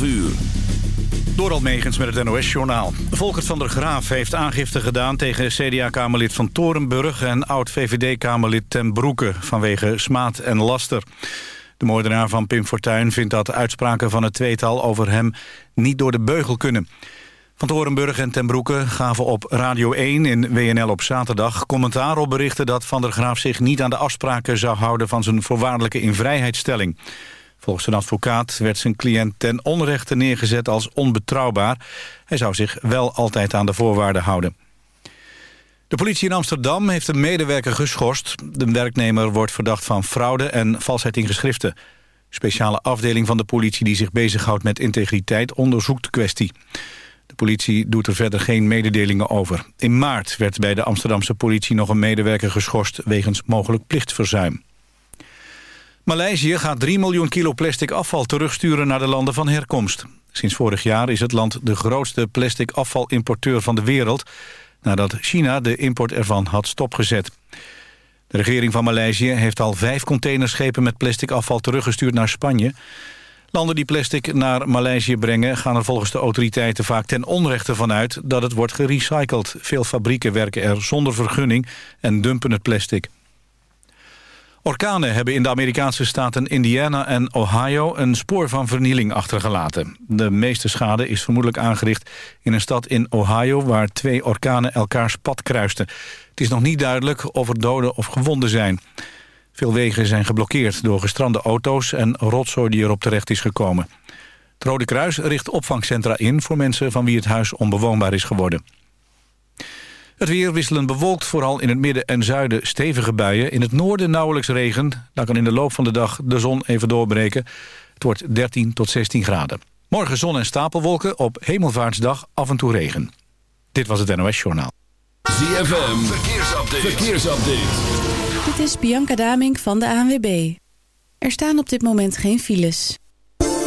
12 uur. Met het NOS-journaal. Volkert van der Graaf heeft aangifte gedaan tegen CDA-kamerlid van Torenburg... en oud-VVD-kamerlid ten Broeke vanwege smaad en laster. De moordenaar van Pim Fortuyn vindt dat uitspraken van het tweetal over hem... niet door de beugel kunnen. Van Torenburg en ten Broeke gaven op Radio 1 in WNL op zaterdag... commentaar op berichten dat Van der Graaf zich niet aan de afspraken zou houden... van zijn voorwaardelijke invrijheidstelling. Volgens een advocaat werd zijn cliënt ten onrechte neergezet als onbetrouwbaar. Hij zou zich wel altijd aan de voorwaarden houden. De politie in Amsterdam heeft een medewerker geschorst. De werknemer wordt verdacht van fraude en valsheid in geschriften. Speciale afdeling van de politie die zich bezighoudt met integriteit onderzoekt de kwestie. De politie doet er verder geen mededelingen over. In maart werd bij de Amsterdamse politie nog een medewerker geschorst wegens mogelijk plichtverzuim. Maleisië gaat 3 miljoen kilo plastic afval terugsturen naar de landen van herkomst. Sinds vorig jaar is het land de grootste plastic afvalimporteur van de wereld... nadat China de import ervan had stopgezet. De regering van Maleisië heeft al vijf containerschepen met plastic afval teruggestuurd naar Spanje. Landen die plastic naar Maleisië brengen gaan er volgens de autoriteiten vaak ten onrechte van uit dat het wordt gerecycled. Veel fabrieken werken er zonder vergunning en dumpen het plastic. Orkanen hebben in de Amerikaanse staten Indiana en Ohio een spoor van vernieling achtergelaten. De meeste schade is vermoedelijk aangericht in een stad in Ohio waar twee orkanen elkaars pad kruisten. Het is nog niet duidelijk of er doden of gewonden zijn. Veel wegen zijn geblokkeerd door gestrande auto's en rotzooi die erop terecht is gekomen. Het Rode Kruis richt opvangcentra in voor mensen van wie het huis onbewoonbaar is geworden. Het weer wisselend bewolkt, vooral in het midden en zuiden stevige buien. In het noorden nauwelijks regen. Dan kan in de loop van de dag de zon even doorbreken. Het wordt 13 tot 16 graden. Morgen zon en stapelwolken, op hemelvaartsdag af en toe regen. Dit was het NOS Journaal. ZFM, verkeersupdate. verkeersupdate. Dit is Bianca Damink van de ANWB. Er staan op dit moment geen files.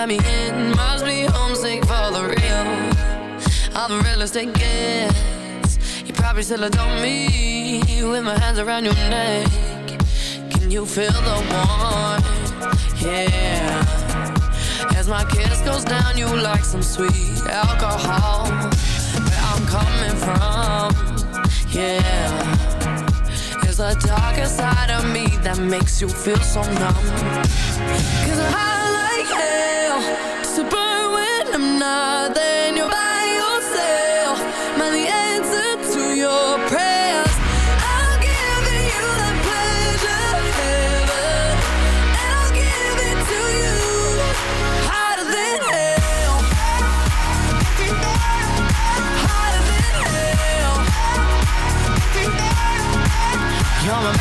Let me in. Must be homesick for the real. All the real estate gets. You probably still adore me with my hands around your neck. You feel the warmth? Yeah. As my kiss goes down, you like some sweet alcohol. Where I'm coming from, yeah. It's the darker side of me that makes you feel so numb. Cause I like hell to burn when I'm not. Then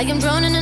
I am drowning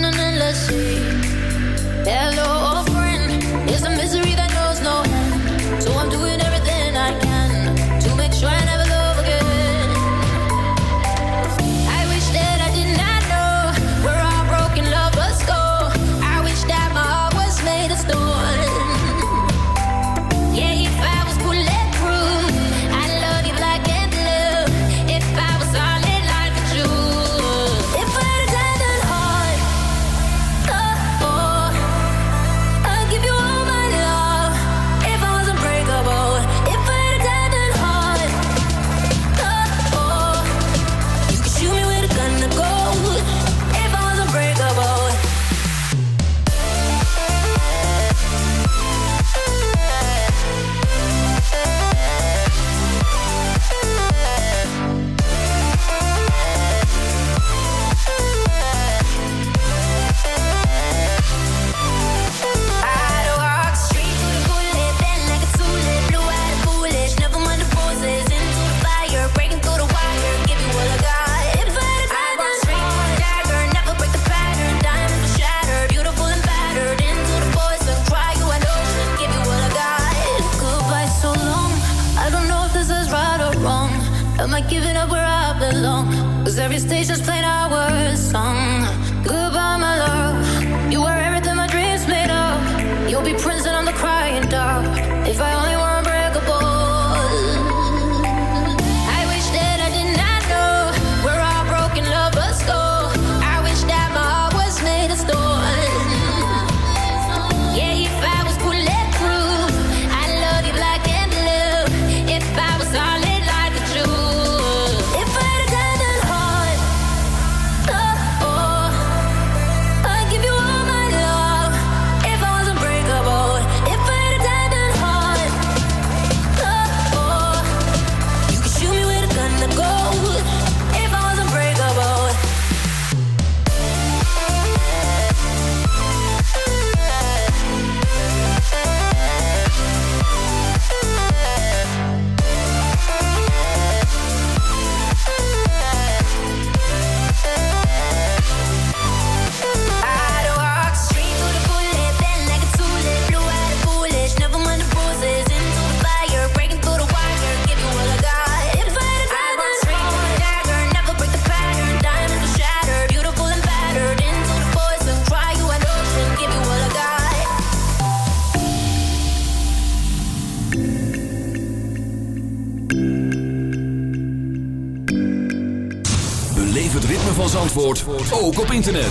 ook op internet.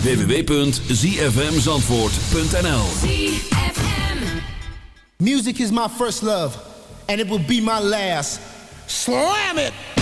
www.zfmzandvoort.nl Music is my first love, and it will be my last. Slam it!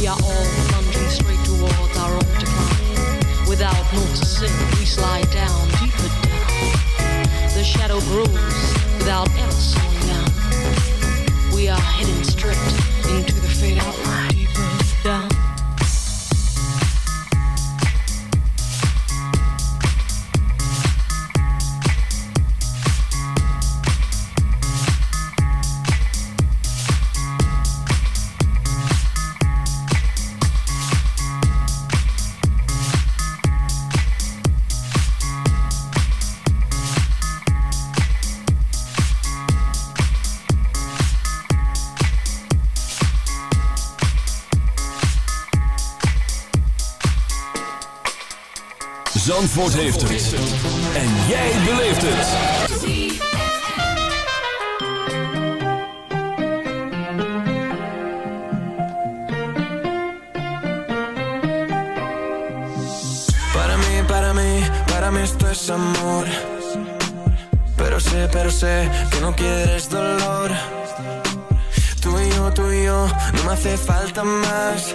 we are all plunging straight towards our own decline. Without noticing, we slide down, deeper down. The shadow grows without ever seeing. Zandvoort heeft het. En jij beleeft het. Para mí, para mí, para mí esto es amor. Pero sé, pero sé que no quieres dolor. Tú y yo, no me hace falta más.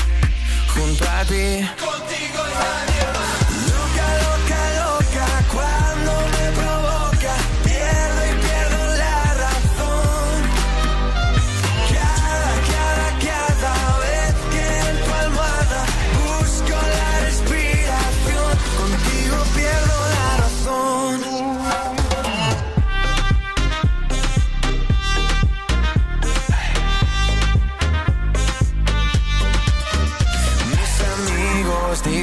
junto a ti. Contigo y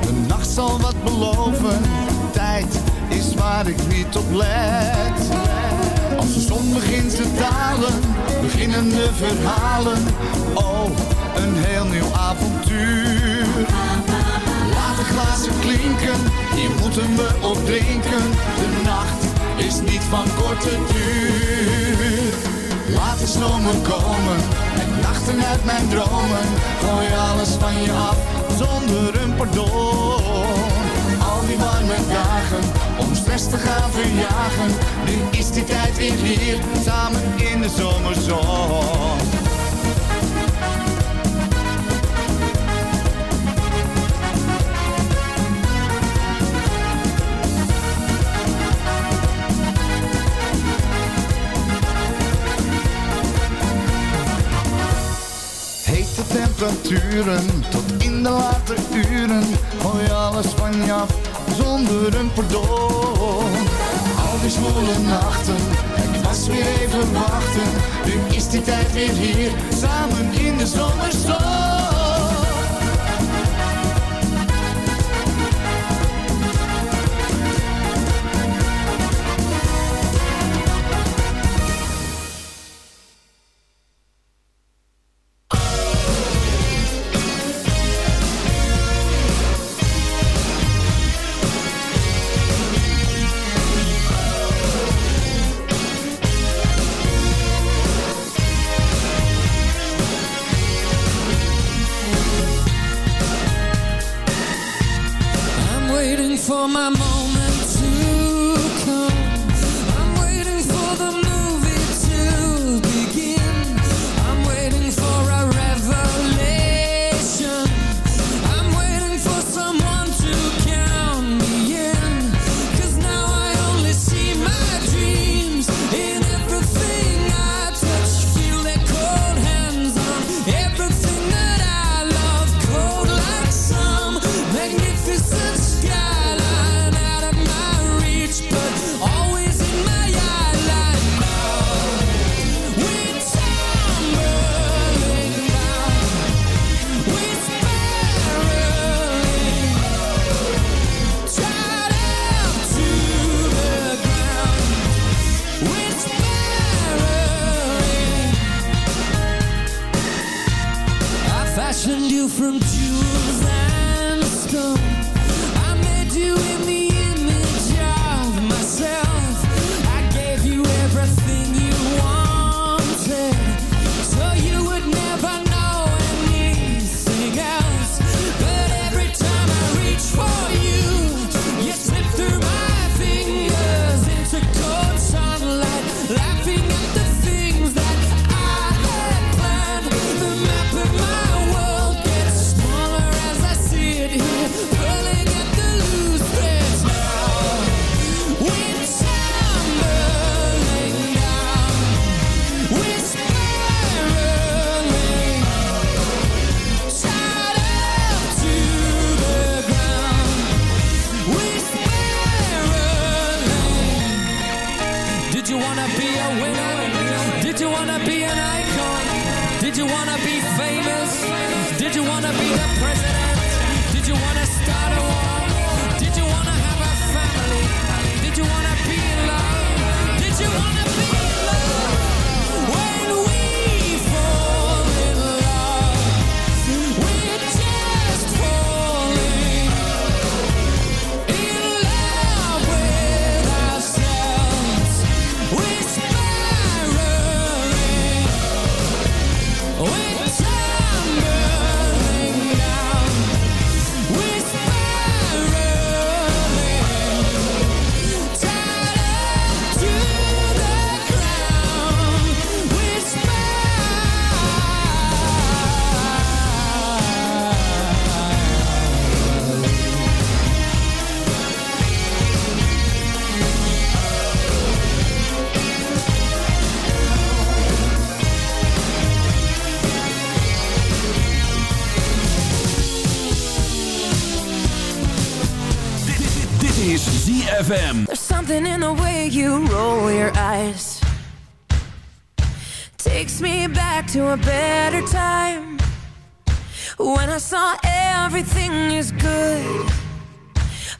De nacht zal wat beloven. Tijd is waar ik niet op let. Als de zon begint te dalen, beginnen de verhalen. Oh, een heel nieuw avontuur. Laat de glazen klinken, hier moeten we op drinken. De nacht is niet van korte duur. Laat de zomer komen, met nachten uit mijn dromen. Gooi alles van je af, zonder een pardon. Al die warme dagen, om stress te gaan verjagen. Nu is die tijd weer hier, samen in de zomerzon. temperaturen tot de late uren. Gooi alles van je af zonder een pardon. Al die zwoele nachten, het was weer even wachten. Nu is die tijd weer hier, samen in de zomerzon.